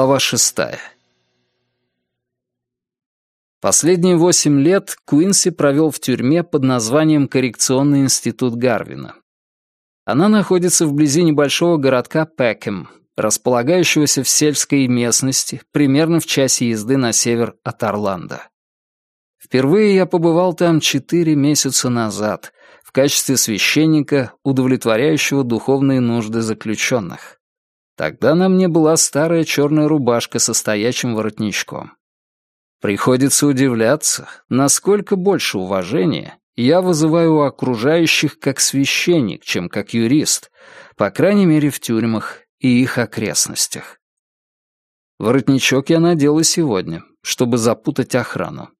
Глава шестая. Последние восемь лет Куинси провел в тюрьме под названием Коррекционный институт Гарвина. Она находится вблизи небольшого городка Пекем, располагающегося в сельской местности, примерно в часе езды на север от Орландо. Впервые я побывал там четыре месяца назад в качестве священника, удовлетворяющего духовные нужды заключенных. Тогда на мне была старая черная рубашка со стоячим воротничком. Приходится удивляться, насколько больше уважения я вызываю у окружающих как священник, чем как юрист, по крайней мере в тюрьмах и их окрестностях. Воротничок я надел и сегодня, чтобы запутать охрану.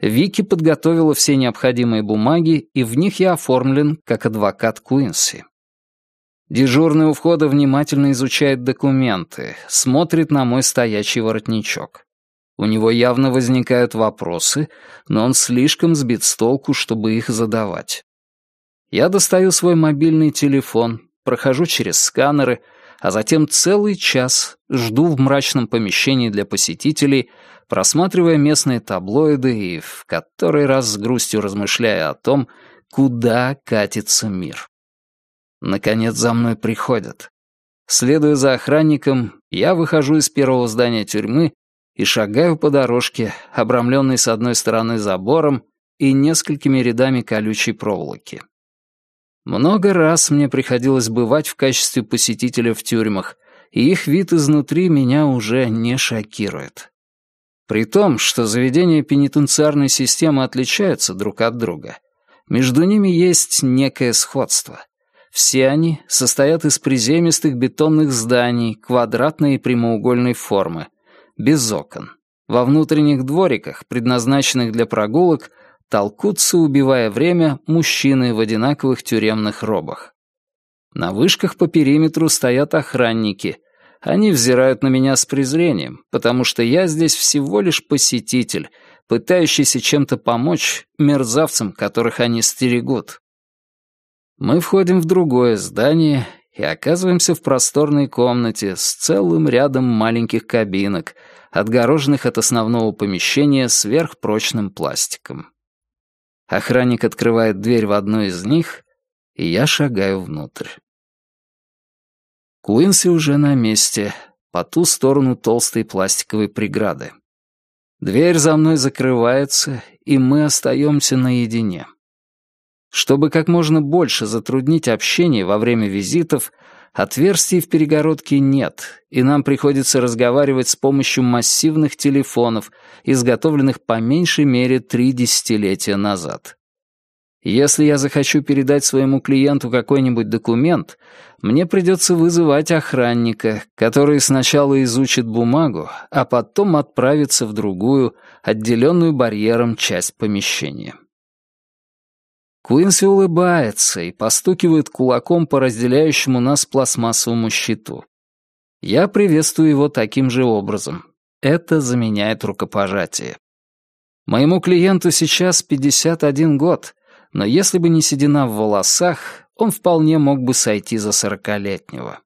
Вики подготовила все необходимые бумаги, и в них я оформлен как адвокат Куинси. Дежурный у входа внимательно изучает документы, смотрит на мой стоячий воротничок. У него явно возникают вопросы, но он слишком сбит с толку, чтобы их задавать. Я достаю свой мобильный телефон, прохожу через сканеры, а затем целый час жду в мрачном помещении для посетителей, просматривая местные таблоиды и в который раз с грустью размышляя о том, куда катится мир. Наконец за мной приходят. Следуя за охранником, я выхожу из первого здания тюрьмы и шагаю по дорожке, обрамленной с одной стороны забором и несколькими рядами колючей проволоки. Много раз мне приходилось бывать в качестве посетителя в тюрьмах, и их вид изнутри меня уже не шокирует. При том, что заведения пенитенциарной системы отличаются друг от друга, между ними есть некое сходство. Все они состоят из приземистых бетонных зданий квадратной и прямоугольной формы, без окон. Во внутренних двориках, предназначенных для прогулок, толкутся, убивая время, мужчины в одинаковых тюремных робах. На вышках по периметру стоят охранники. Они взирают на меня с презрением, потому что я здесь всего лишь посетитель, пытающийся чем-то помочь мерзавцам, которых они стерегут. Мы входим в другое здание и оказываемся в просторной комнате с целым рядом маленьких кабинок, отгороженных от основного помещения сверхпрочным пластиком. Охранник открывает дверь в одну из них, и я шагаю внутрь. Куинси уже на месте, по ту сторону толстой пластиковой преграды. Дверь за мной закрывается, и мы остаемся наедине. Чтобы как можно больше затруднить общение во время визитов, отверстий в перегородке нет, и нам приходится разговаривать с помощью массивных телефонов, изготовленных по меньшей мере три десятилетия назад. Если я захочу передать своему клиенту какой-нибудь документ, мне придется вызывать охранника, который сначала изучит бумагу, а потом отправится в другую, отделенную барьером часть помещения. Куинси улыбается и постукивает кулаком по разделяющему нас пластмассовому щиту. Я приветствую его таким же образом. Это заменяет рукопожатие. Моему клиенту сейчас 51 год, но если бы не седина в волосах, он вполне мог бы сойти за сорокалетнего.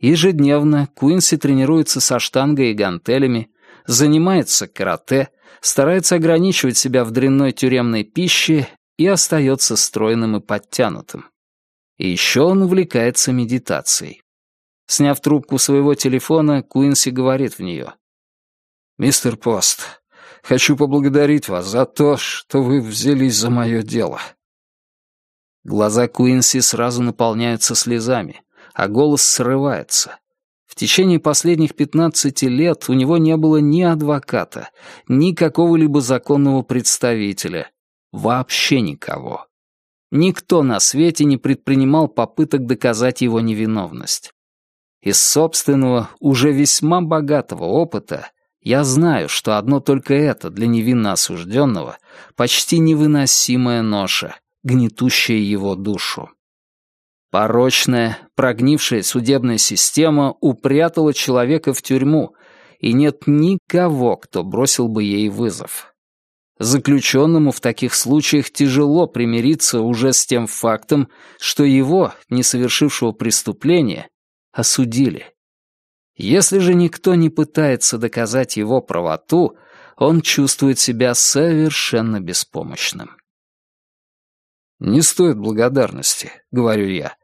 Ежедневно Куинси тренируется со штангой и гантелями, занимается карате, старается ограничивать себя в дрянной тюремной пище и остается стройным и подтянутым. И еще он увлекается медитацией. Сняв трубку своего телефона, Куинси говорит в нее. «Мистер Пост, хочу поблагодарить вас за то, что вы взялись за мое дело». Глаза Куинси сразу наполняются слезами, а голос срывается. В течение последних 15 лет у него не было ни адвоката, ни какого-либо законного представителя, Вообще никого. Никто на свете не предпринимал попыток доказать его невиновность. Из собственного, уже весьма богатого опыта я знаю, что одно только это для невинно осужденного почти невыносимая ноша, гнетущая его душу. Порочная, прогнившая судебная система упрятала человека в тюрьму, и нет никого, кто бросил бы ей вызов. Заключенному в таких случаях тяжело примириться уже с тем фактом, что его, не совершившего преступления, осудили. Если же никто не пытается доказать его правоту, он чувствует себя совершенно беспомощным. «Не стоит благодарности», — говорю я.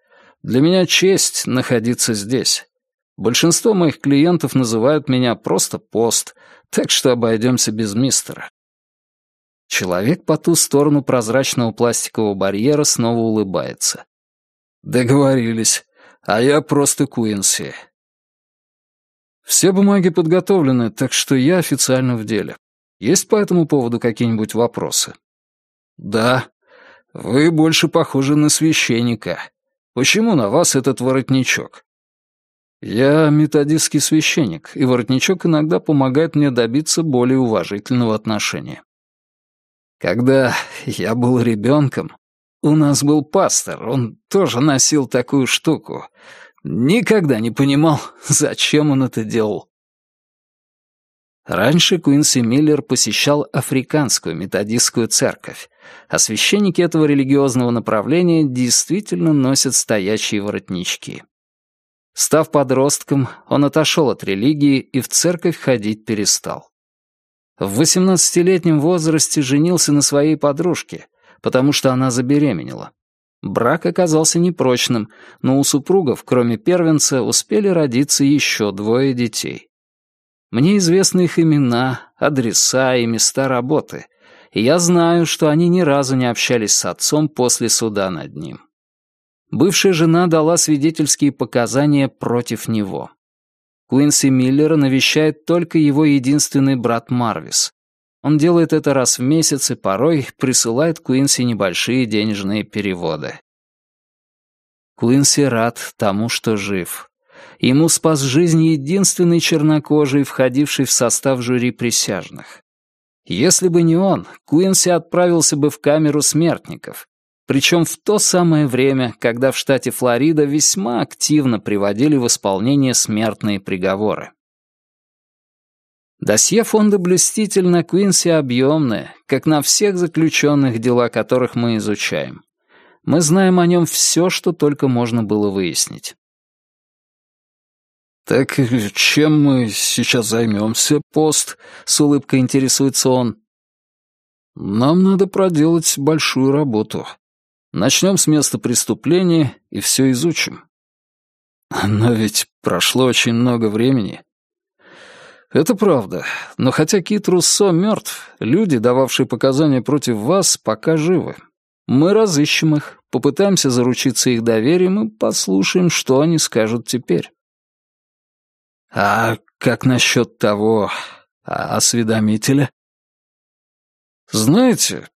«Для меня честь находиться здесь. Большинство моих клиентов называют меня просто пост, так что обойдемся без мистера». Человек по ту сторону прозрачного пластикового барьера снова улыбается. «Договорились. А я просто Куинси». Все бумаги подготовлены, так что я официально в деле. Есть по этому поводу какие-нибудь вопросы? Да. Вы больше похожи на священника. Почему на вас этот воротничок? Я методистский священник, и воротничок иногда помогает мне добиться более уважительного отношения. Когда я был ребенком, у нас был пастор, он тоже носил такую штуку. Никогда не понимал, зачем он это делал. Раньше Куинси Миллер посещал африканскую методистскую церковь, а священники этого религиозного направления действительно носят стоячие воротнички. Став подростком, он отошел от религии и в церковь ходить перестал. В 18-летнем возрасте женился на своей подружке, потому что она забеременела. Брак оказался непрочным, но у супругов, кроме первенца, успели родиться еще двое детей. Мне известны их имена, адреса и места работы, и я знаю, что они ни разу не общались с отцом после суда над ним. Бывшая жена дала свидетельские показания против него. Куинси Миллера навещает только его единственный брат Марвис. Он делает это раз в месяц и порой присылает Куинси небольшие денежные переводы. Куинси рад тому, что жив. Ему спас жизнь единственный чернокожий, входивший в состав жюри присяжных. Если бы не он, Куинси отправился бы в камеру смертников, причем в то самое время, когда в штате Флорида весьма активно приводили в исполнение смертные приговоры. Досье фонда «Блюститель» на Куинси объемное, как на всех заключенных, дела которых мы изучаем. Мы знаем о нем все, что только можно было выяснить. «Так чем мы сейчас займемся, пост?» — с улыбкой интересуется он. «Нам надо проделать большую работу. Начнем с места преступления и все изучим». «Но ведь прошло очень много времени». «Это правда. Но хотя Кит Руссо мертв, люди, дававшие показания против вас, пока живы. Мы разыщем их, попытаемся заручиться их доверием и послушаем, что они скажут теперь». «А как насчет того а, осведомителя?» «Знаете,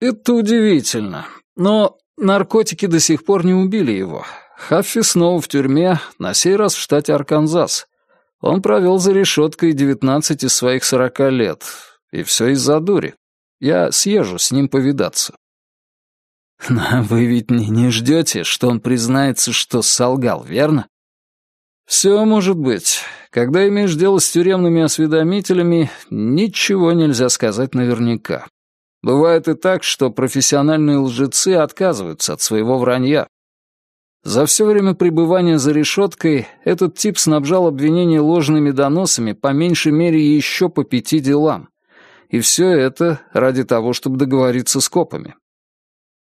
это удивительно, но наркотики до сих пор не убили его. Хаффи снова в тюрьме, на сей раз в штате Арканзас. Он провел за решеткой 19 из своих 40 лет. И все из-за дури. Я съезжу с ним повидаться». «Но вы ведь не, не ждете, что он признается, что солгал, верно?» «Все может быть. Когда имеешь дело с тюремными осведомителями, ничего нельзя сказать наверняка. Бывает и так, что профессиональные лжецы отказываются от своего вранья. За все время пребывания за решеткой этот тип снабжал обвинения ложными доносами по меньшей мере еще по пяти делам. И все это ради того, чтобы договориться с копами.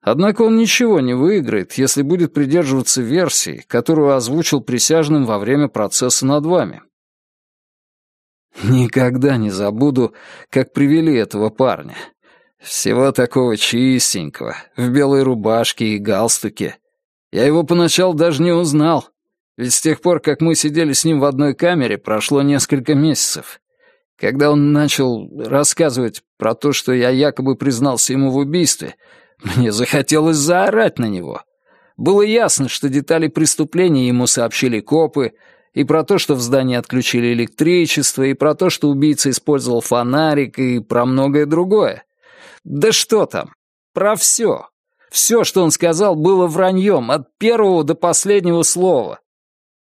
Однако он ничего не выиграет, если будет придерживаться версии, которую озвучил присяжным во время процесса над вами. Никогда не забуду, как привели этого парня. Всего такого чистенького, в белой рубашке и галстуке. Я его поначалу даже не узнал, ведь с тех пор, как мы сидели с ним в одной камере, прошло несколько месяцев. Когда он начал рассказывать про то, что я якобы признался ему в убийстве, мне захотелось заорать на него. Было ясно, что детали преступления ему сообщили копы, и про то, что в здании отключили электричество, и про то, что убийца использовал фонарик, и про многое другое. Да что там, про все. Все, что он сказал, было враньем, от первого до последнего слова.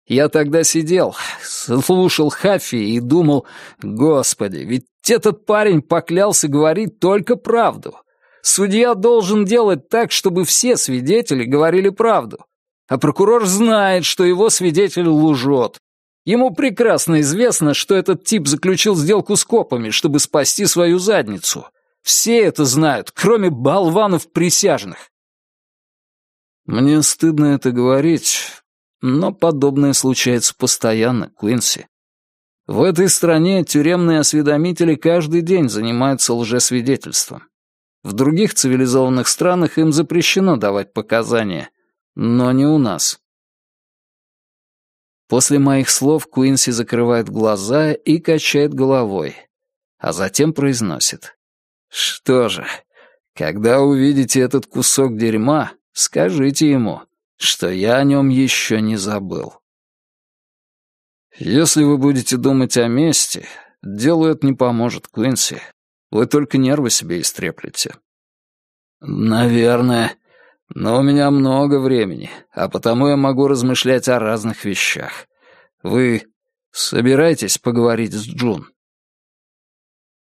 Я тогда сидел, слушал Хаффи и думал, господи, ведь этот парень поклялся говорить только правду. Судья должен делать так, чтобы все свидетели говорили правду. А прокурор знает, что его свидетель лжет. Ему прекрасно известно, что этот тип заключил сделку с копами, чтобы спасти свою задницу. Все это знают, кроме болванов присяжных. Мне стыдно это говорить, но подобное случается постоянно, Куинси. В этой стране тюремные осведомители каждый день занимаются лжесвидетельством. В других цивилизованных странах им запрещено давать показания, но не у нас. После моих слов Куинси закрывает глаза и качает головой, а затем произносит. «Что же, когда увидите этот кусок дерьма, скажите ему, что я о нем еще не забыл». «Если вы будете думать о мести, делу это не поможет, Куинси. Вы только нервы себе истреплете». «Наверное. Но у меня много времени, а потому я могу размышлять о разных вещах. Вы собираетесь поговорить с Джун?»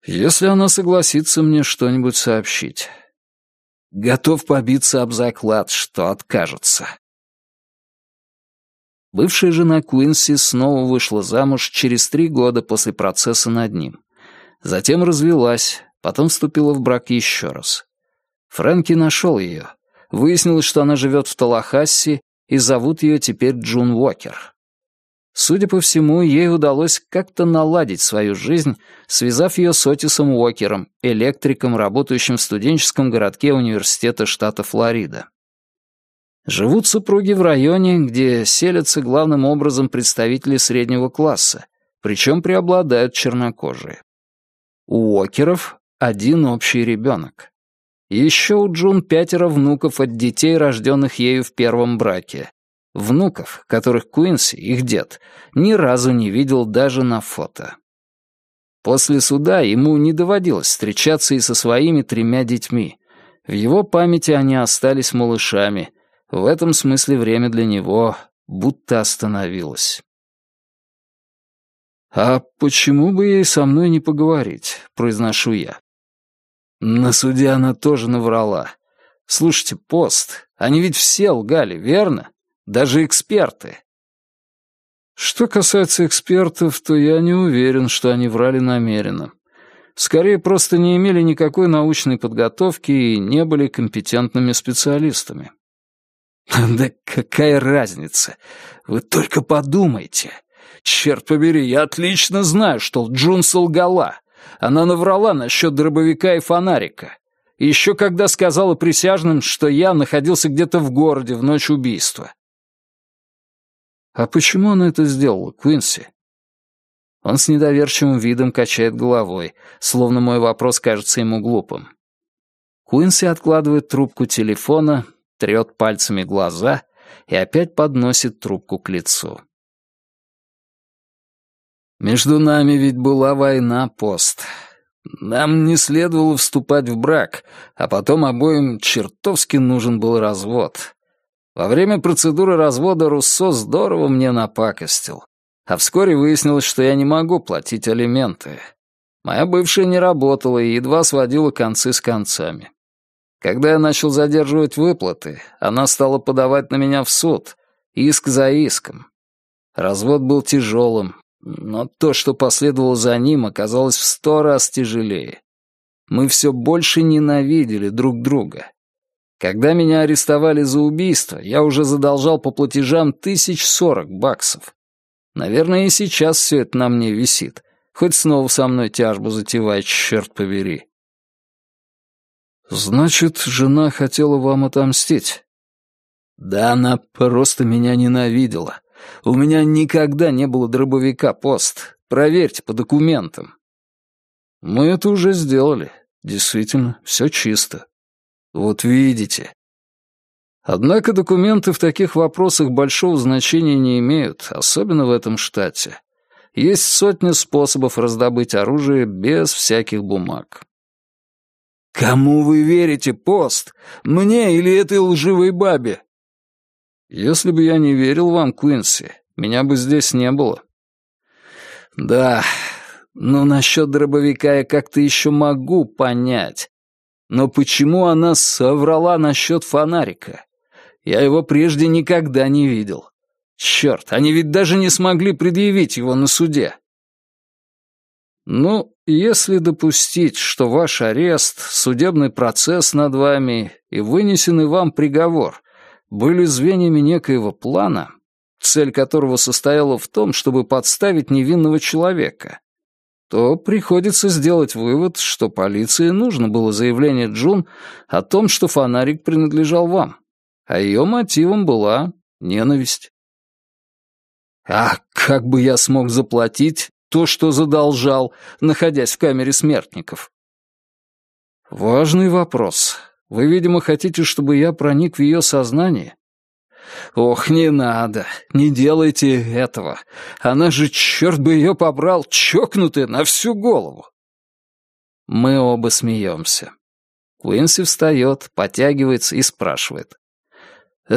«Если она согласится мне что-нибудь сообщить. Готов побиться об заклад, что откажется». Бывшая жена Куинси снова вышла замуж через три года после процесса над ним. Затем развелась, потом вступила в брак еще раз. Фрэнки нашел ее. Выяснилось, что она живет в Талахасси, и зовут ее теперь Джун Уокер. Судя по всему, ей удалось как-то наладить свою жизнь, связав ее с Отисом Уокером, электриком, работающим в студенческом городке университета штата Флорида. Живут супруги в районе, где селятся главным образом представители среднего класса, причем преобладают чернокожие. У Уокеров один общий ребенок. Еще у Джун пятеро внуков от детей, рожденных ею в первом браке. Внуков, которых Куинси, их дед, ни разу не видел даже на фото. После суда ему не доводилось встречаться и со своими тремя детьми. В его памяти они остались малышами — в этом смысле время для него будто остановилось. «А почему бы ей со мной не поговорить?» — произношу я. На суде она тоже наврала. Слушайте, пост, они ведь все лгали, верно? Даже эксперты. Что касается экспертов, то я не уверен, что они врали намеренно. Скорее, просто не имели никакой научной подготовки и не были компетентными специалистами. Да какая разница? Вы только подумайте. Черт побери, я отлично знаю, что Джун солгала. Она наврала насчет дробовика и фонарика. Еще когда сказала присяжным, что я находился где-то в городе в ночь убийства. А почему она это сделала, Квинси? Он с недоверчивым видом качает головой, словно мой вопрос кажется ему глупым. Куинси откладывает трубку телефона, трет пальцами глаза и опять подносит трубку к лицу. «Между нами ведь была война, пост. Нам не следовало вступать в брак, а потом обоим чертовски нужен был развод. Во время процедуры развода Руссо здорово мне напакостил, а вскоре выяснилось, что я не могу платить алименты. Моя бывшая не работала и едва сводила концы с концами. Когда я начал задерживать выплаты, она стала подавать на меня в суд, иск за иском. Развод был тяжелым, но то, что последовало за ним, оказалось в сто раз тяжелее. Мы все больше ненавидели друг друга. Когда меня арестовали за убийство, я уже задолжал по платежам тысяч сорок баксов. Наверное, и сейчас все это на мне висит. Хоть снова со мной тяжбу затевай, черт побери. «Значит, жена хотела вам отомстить?» «Да она просто меня ненавидела. У меня никогда не было дробовика пост. Проверьте по документам». «Мы это уже сделали. Действительно, все чисто. Вот видите». Однако документы в таких вопросах большого значения не имеют, особенно в этом штате. Есть сотни способов раздобыть оружие без всяких бумаг. «Кому вы верите, пост? Мне или этой лживой бабе?» «Если бы я не верил вам, Куинси, меня бы здесь не было». «Да, но насчет дробовика я как-то еще могу понять. Но почему она соврала насчет фонарика? Я его прежде никогда не видел. Черт, они ведь даже не смогли предъявить его на суде. Ну, если допустить, что ваш арест, судебный процесс над вами и вынесенный вам приговор были звеньями некоего плана, цель которого состояла в том, чтобы подставить невинного человека, то приходится сделать вывод, что полиции нужно было заявление Джун о том, что фонарик принадлежал вам, а ее мотивом была ненависть. А как бы я смог заплатить то, что задолжал, находясь в камере смертников? Важный вопрос. Вы, видимо, хотите, чтобы я проник в ее сознание? Ох, не надо, не делайте этого. Она же, черт бы ее побрал, чокнутая на всю голову. Мы оба смеемся. Куинси встает, потягивается и спрашивает.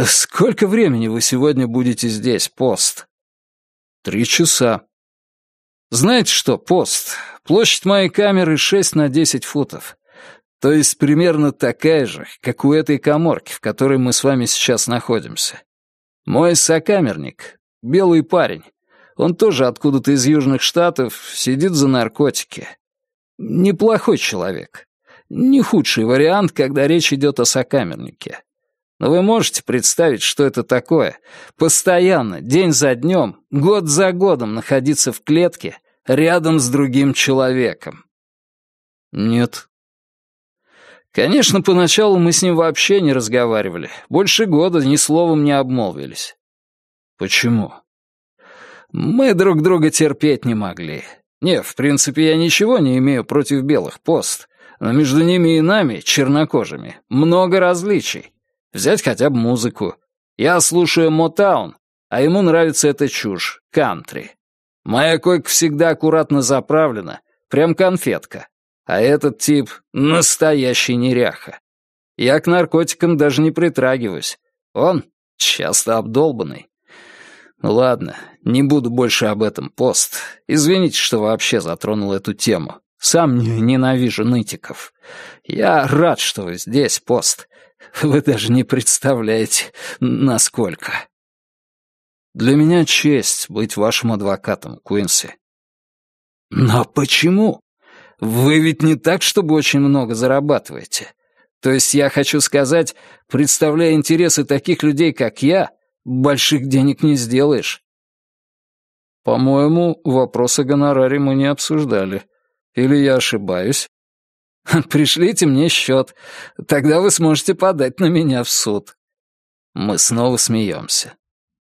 «Сколько времени вы сегодня будете здесь, пост?» Три часа. Знаете что, пост, площадь моей камеры 6 на 10 футов. То есть примерно такая же, как у этой коморки, в которой мы с вами сейчас находимся. Мой сокамерник, белый парень, он тоже откуда-то из Южных Штатов, сидит за наркотики. Неплохой человек. Не худший вариант, когда речь идет о сокамернике. Но вы можете представить, что это такое? Постоянно, день за днем, год за годом находиться в клетке рядом с другим человеком. Нет. Конечно, поначалу мы с ним вообще не разговаривали. Больше года ни словом не обмолвились. Почему? Мы друг друга терпеть не могли. Не, в принципе, я ничего не имею против белых пост, но между ними и нами, чернокожими, много различий. Взять хотя бы музыку. Я слушаю Мотаун, а ему нравится эта чушь, кантри. Моя койка всегда аккуратно заправлена, прям конфетка. А этот тип — настоящий неряха. Я к наркотикам даже не притрагиваюсь. Он часто обдолбанный. Ну ладно, не буду больше об этом, пост. Извините, что вообще затронул эту тему. Сам ненавижу нытиков. Я рад, что вы здесь, пост. Вы даже не представляете, насколько. Для меня честь быть вашим адвокатом, Куинси. Но почему? Вы ведь не так, чтобы очень много зарабатываете. То есть я хочу сказать, представляя интересы таких людей, как я, больших денег не сделаешь. По-моему, вопрос о гонораре мы не обсуждали. Или я ошибаюсь? Пришлите мне счет. Тогда вы сможете подать на меня в суд». Мы снова смеемся.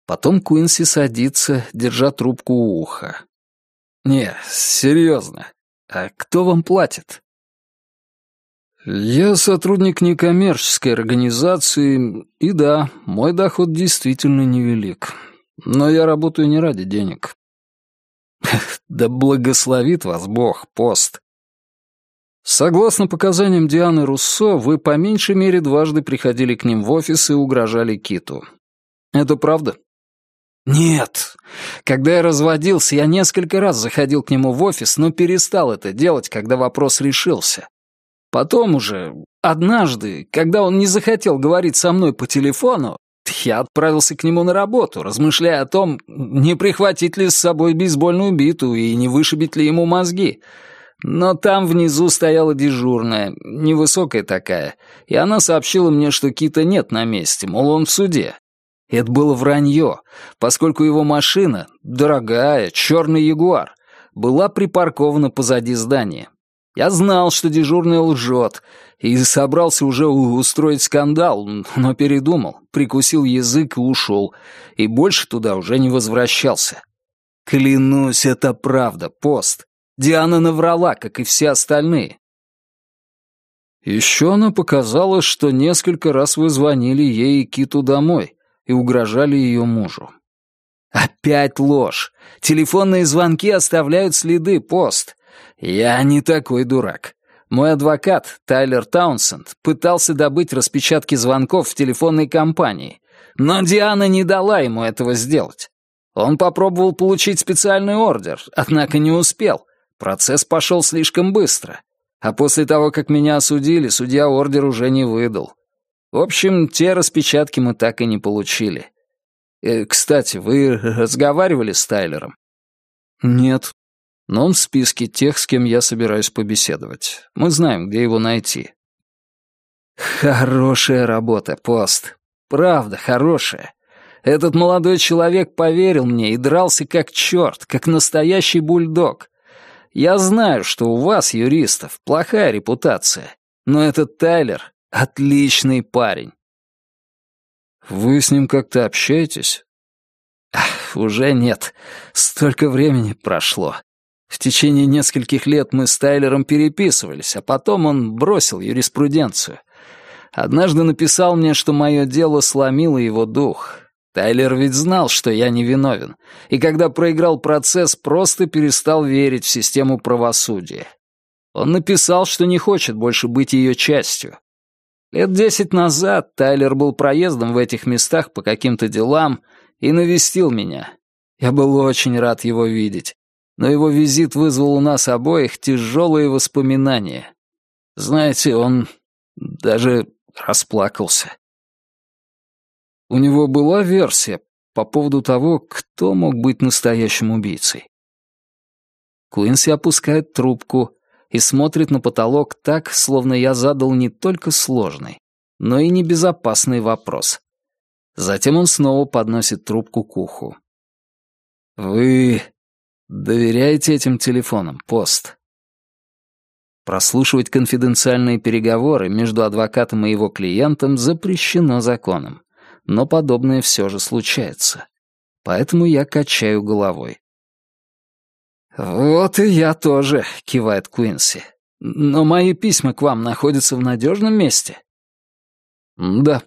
Потом Куинси садится, держа трубку у уха. «Не, серьезно. А кто вам платит?» «Я сотрудник некоммерческой организации, и да, мой доход действительно невелик. Но я работаю не ради денег». «Да благословит вас Бог, пост. Согласно показаниям Дианы Руссо, вы по меньшей мере дважды приходили к ним в офис и угрожали Киту. Это правда? Нет. Когда я разводился, я несколько раз заходил к нему в офис, но перестал это делать, когда вопрос решился. Потом уже, однажды, когда он не захотел говорить со мной по телефону, я отправился к нему на работу, размышляя о том, не прихватить ли с собой бейсбольную биту и не вышибить ли ему мозги. Но там внизу стояла дежурная, невысокая такая, и она сообщила мне, что Кита нет на месте, мол, он в суде. Это было вранье, поскольку его машина, дорогая, черный ягуар, была припаркована позади здания. Я знал, что дежурный лжет, и собрался уже устроить скандал, но передумал, прикусил язык и ушел, и больше туда уже не возвращался. Клянусь, это правда, пост. Диана наврала, как и все остальные. Еще она показала, что несколько раз вы звонили ей и Киту домой и угрожали ее мужу. Опять ложь. Телефонные звонки оставляют следы, пост. Я не такой дурак. Мой адвокат, Тайлер Таунсенд, пытался добыть распечатки звонков в телефонной компании, но Диана не дала ему этого сделать. Он попробовал получить специальный ордер, однако не успел, Процесс пошел слишком быстро. А после того, как меня осудили, судья ордер уже не выдал. В общем, те распечатки мы так и не получили. Э, кстати, вы разговаривали с Тайлером? Нет. Но он в списке тех, с кем я собираюсь побеседовать. Мы знаем, где его найти. Хорошая работа, пост. Правда, хорошая. Этот молодой человек поверил мне и дрался как черт, как настоящий бульдог. Я знаю, что у вас, юристов, плохая репутация, но этот Тайлер — отличный парень. Вы с ним как-то общаетесь? Ах, уже нет. Столько времени прошло. В течение нескольких лет мы с Тайлером переписывались, а потом он бросил юриспруденцию. Однажды написал мне, что мое дело сломило его дух. Тайлер ведь знал, что я невиновен, и когда проиграл процесс, просто перестал верить в систему правосудия. Он написал, что не хочет больше быть ее частью. Лет десять назад Тайлер был проездом в этих местах по каким-то делам и навестил меня. Я был очень рад его видеть, но его визит вызвал у нас обоих тяжелые воспоминания. Знаете, он даже расплакался. У него была версия по поводу того, кто мог быть настоящим убийцей. Куинси опускает трубку и смотрит на потолок так, словно я задал не только сложный, но и небезопасный вопрос. Затем он снова подносит трубку к уху. «Вы доверяете этим телефонам, пост?» Прослушивать конфиденциальные переговоры между адвокатом и его клиентом запрещено законом но подобное все же случается. Поэтому я качаю головой. «Вот и я тоже», — кивает Куинси. «Но мои письма к вам находятся в надежном месте?» «Да».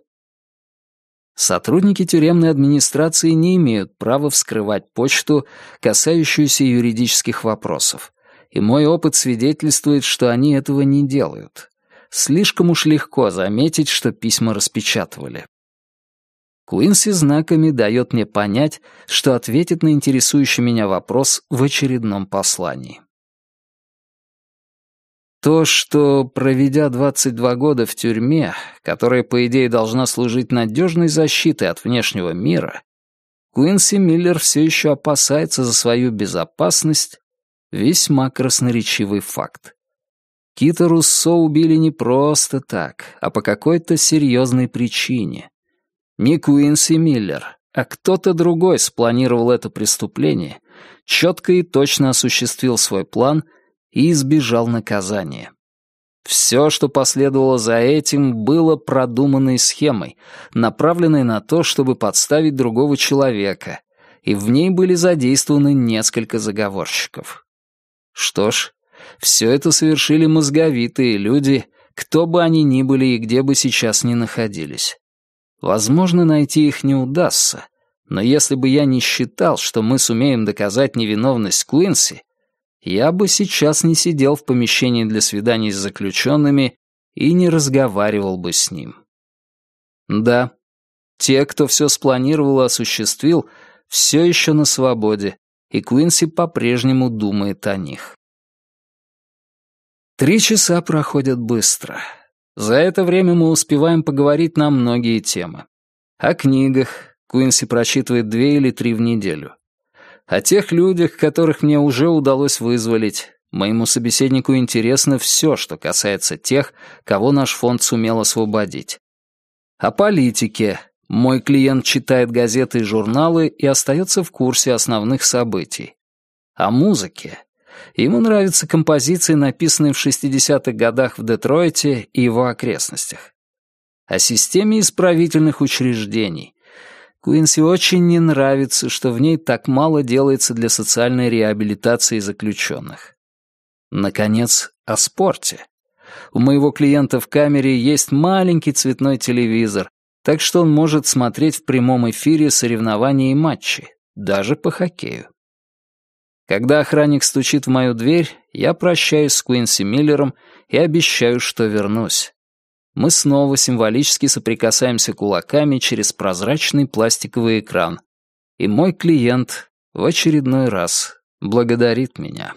Сотрудники тюремной администрации не имеют права вскрывать почту, касающуюся юридических вопросов, и мой опыт свидетельствует, что они этого не делают. Слишком уж легко заметить, что письма распечатывали. Куинси знаками дает мне понять, что ответит на интересующий меня вопрос в очередном послании. То, что, проведя 22 года в тюрьме, которая, по идее, должна служить надежной защитой от внешнего мира, Куинси Миллер все еще опасается за свою безопасность, весьма красноречивый факт. Кита Руссо убили не просто так, а по какой-то серьезной причине. Не Куинси Миллер, а кто-то другой спланировал это преступление, четко и точно осуществил свой план и избежал наказания. Все, что последовало за этим, было продуманной схемой, направленной на то, чтобы подставить другого человека, и в ней были задействованы несколько заговорщиков. Что ж, все это совершили мозговитые люди, кто бы они ни были и где бы сейчас ни находились. Возможно, найти их не удастся, но если бы я не считал, что мы сумеем доказать невиновность Куинси, я бы сейчас не сидел в помещении для свиданий с заключенными и не разговаривал бы с ним. Да, те, кто все спланировал и осуществил, все еще на свободе, и Куинси по-прежнему думает о них. Три часа проходят быстро. За это время мы успеваем поговорить на многие темы. О книгах, Куинси прочитывает две или три в неделю. О тех людях, которых мне уже удалось вызволить. Моему собеседнику интересно все, что касается тех, кого наш фонд сумел освободить. О политике. Мой клиент читает газеты и журналы и остается в курсе основных событий. О музыке. Ему нравятся композиции, написанные в 60-х годах в Детройте и его окрестностях. О системе исправительных учреждений. Куинси очень не нравится, что в ней так мало делается для социальной реабилитации заключенных. Наконец, о спорте. У моего клиента в камере есть маленький цветной телевизор, так что он может смотреть в прямом эфире соревнования и матчи, даже по хоккею. Когда охранник стучит в мою дверь, я прощаюсь с Куинси Миллером и обещаю, что вернусь. Мы снова символически соприкасаемся кулаками через прозрачный пластиковый экран. И мой клиент в очередной раз благодарит меня.